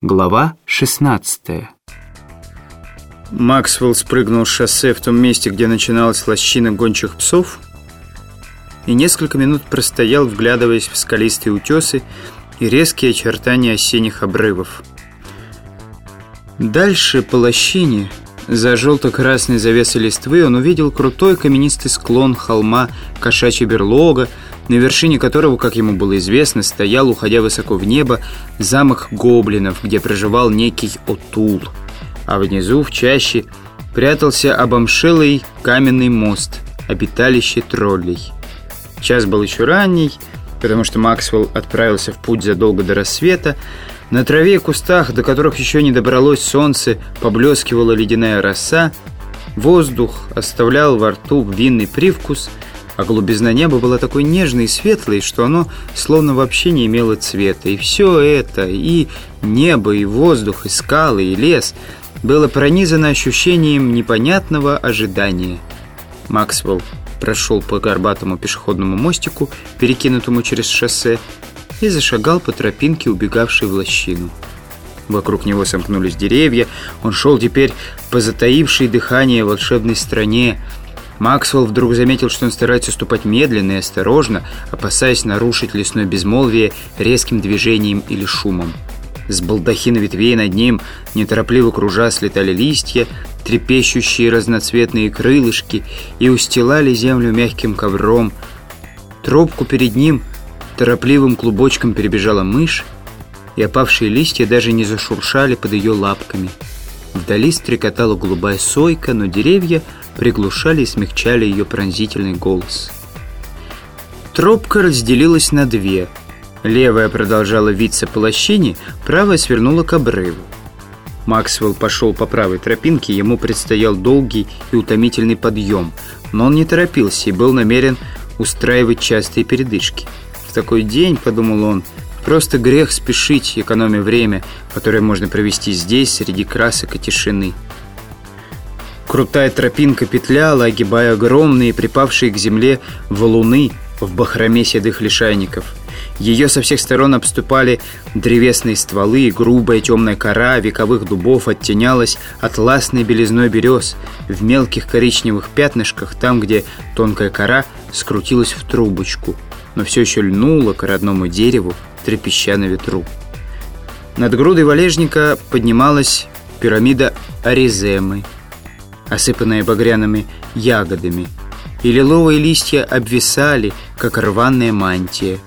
Глава 16 Максвелл спрыгнул с шоссе в том месте, где начиналась лощина гончих псов, и несколько минут простоял, вглядываясь в скалистые утесы и резкие очертания осенних обрывов. Дальше по лощине, за желто-красной завесой листвы, он увидел крутой каменистый склон холма Кошачья берлога, на вершине которого, как ему было известно, стоял, уходя высоко в небо, замок гоблинов, где проживал некий Отул. А внизу, в чаще, прятался обомшелый каменный мост, обиталище троллей. Час был еще ранний, потому что Максвелл отправился в путь задолго до рассвета. На траве и кустах, до которых еще не добралось солнце, поблескивала ледяная роса. Воздух оставлял во рту винный привкус – а глубизна неба была такой нежной и светлой, что оно словно вообще не имело цвета. И все это, и небо, и воздух, и скалы, и лес, было пронизано ощущением непонятного ожидания. Максвелл прошел по горбатому пешеходному мостику, перекинутому через шоссе, и зашагал по тропинке, убегавшей в лощину. Вокруг него сомкнулись деревья, он шел теперь по затаившей дыхание волшебной стране, Максвелл вдруг заметил, что он старается ступать медленно и осторожно, опасаясь нарушить лесное безмолвие резким движением или шумом. С балдахина ветвей над ним, неторопливо кружа, слетали листья, трепещущие разноцветные крылышки и устилали землю мягким ковром. Тропку перед ним торопливым клубочком перебежала мышь, и опавшие листья даже не зашуршали под ее лапками. Вдали стрекотала голубая сойка, но деревья приглушали и смягчали ее пронзительный голос. Тропка разделилась на две. Левая продолжала виться по лощине, правая свернула к обрыву. Максвелл пошел по правой тропинке, ему предстоял долгий и утомительный подъем, но он не торопился и был намерен устраивать частые передышки. В такой день, подумал он, просто грех спешить, экономя время, которое можно провести здесь, среди красок и тишины. Крутая тропинка петляла, огибая огромные, припавшие к земле валуны в бахроме седых лишайников. Ее со всех сторон обступали древесные стволы, грубая темная кора вековых дубов оттенялась атласной белизной берез в мелких коричневых пятнышках, там, где тонкая кора скрутилась в трубочку, но все еще льнула к родному дереву, трепеща на ветру. Над грудой валежника поднималась пирамида Ариземы – осыпанная багряными ягодами, и лиловые листья обвисали, как рваная мантия.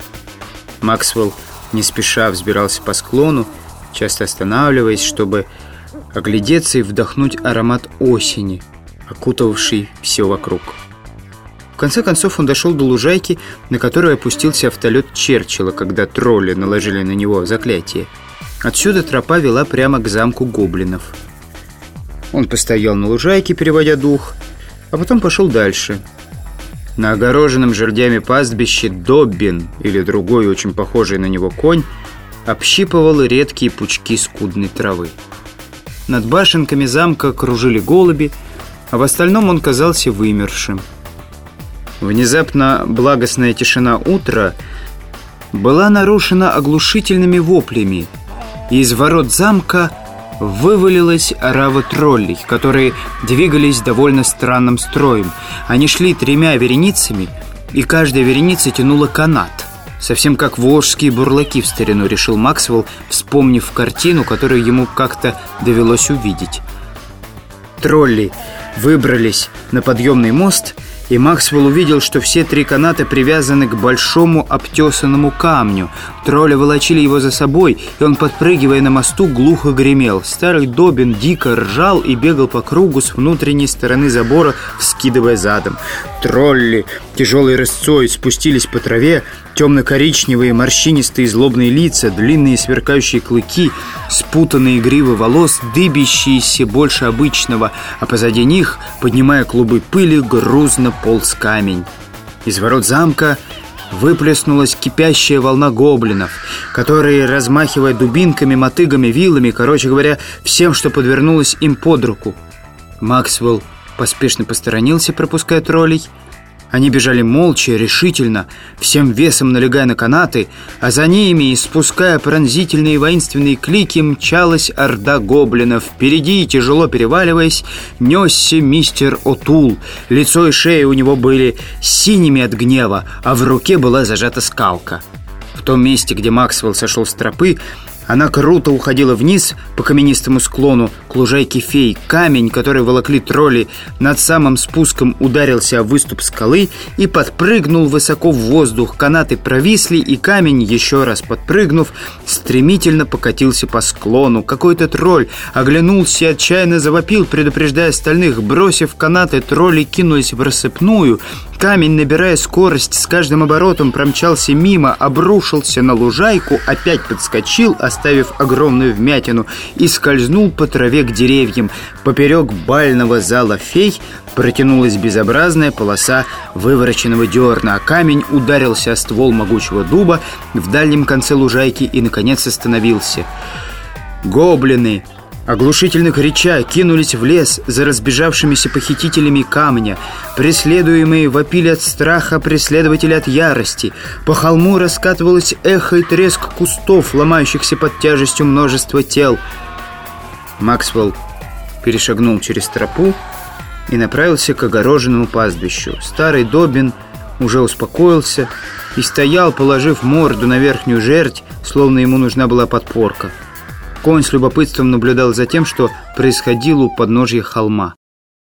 Максвелл не спеша взбирался по склону, часто останавливаясь, чтобы оглядеться и вдохнуть аромат осени, окутавший все вокруг. В конце концов он дошел до лужайки, на которую опустился автолет Черчилла, когда тролли наложили на него заклятие. Отсюда тропа вела прямо к замку гоблинов – он постоял на лужайке, переводя дух, а потом пошел дальше. На огороженном жердями пастбище Доббин или другой очень похожий на него конь общипывал редкие пучки скудной травы. Над башенками замка кружили голуби, а в остальном он казался вымершим. Внезапно благостная тишина утра была нарушена оглушительными воплями, и из ворот замка вывалилась орава троллей, которые двигались довольно странным строем. Они шли тремя вереницами, и каждая вереница тянула канат. Совсем как волжские бурлаки в старину, решил Максвелл, вспомнив картину, которую ему как-то довелось увидеть. Тролли выбрались на подъемный мост – и Максвелл увидел, что все три каната привязаны к большому обтесанному камню. Тролли волочили его за собой, и он, подпрыгивая на мосту, глухо гремел. Старый Добин дико ржал и бегал по кругу с внутренней стороны забора, вскидывая задом. Тролли тяжелой рысцой спустились по траве, темно-коричневые, морщинистые злобные лица, длинные сверкающие клыки, спутанные гривы волос, дыбящиеся больше обычного, а позади них, поднимая клубы пыли, грузно полз камень. Из ворот замка выплеснулась кипящая волна гоблинов, которые, размахивая дубинками, мотыгами, вилами, короче говоря, всем, что подвернулось им под руку. Максвелл поспешно посторонился, пропуская троллей, Они бежали молча, решительно, всем весом налегая на канаты, а за ними, испуская пронзительные воинственные клики, мчалась орда гоблинов. Впереди, тяжело переваливаясь, несся мистер Отул. Лицо и шея у него были синими от гнева, а в руке была зажата скалка. В том месте, где Максвелл сошел с тропы, она круто уходила вниз по каменистому склону к лужайке фей. Камень, который волокли тролли, над самым спуском ударился о выступ скалы и подпрыгнул высоко в воздух. Канаты провисли, и камень, еще раз подпрыгнув, стремительно покатился по склону. Какой-то тролль оглянулся и отчаянно завопил, предупреждая остальных. Бросив канаты, тролли кинулись в рассыпную. Камень, набирая скорость, с каждым оборотом промчался мимо, обрушился на лужайку, опять подскочил, оставив огромную вмятину, и скользнул по траве к деревьям. Поперек бального зала фей протянулась безобразная полоса вывороченного дерна, а камень ударился о ствол могучего дуба в дальнем конце лужайки и, наконец, остановился. Гоблины Оглушительно крича, кинулись в лес за разбежавшимися похитителями камня. Преследуемые вопили от страха, преследователи от ярости. По холму раскатывалось эхо и треск кустов, ломающихся под тяжестью множества тел. Максвелл перешагнул через тропу и направился к огороженному пастбищу. Старый Добин уже успокоился и стоял, положив морду на верхнюю жердь, словно ему нужна была подпорка. Конь с любопытством наблюдал за тем, что происходило у подножья холма.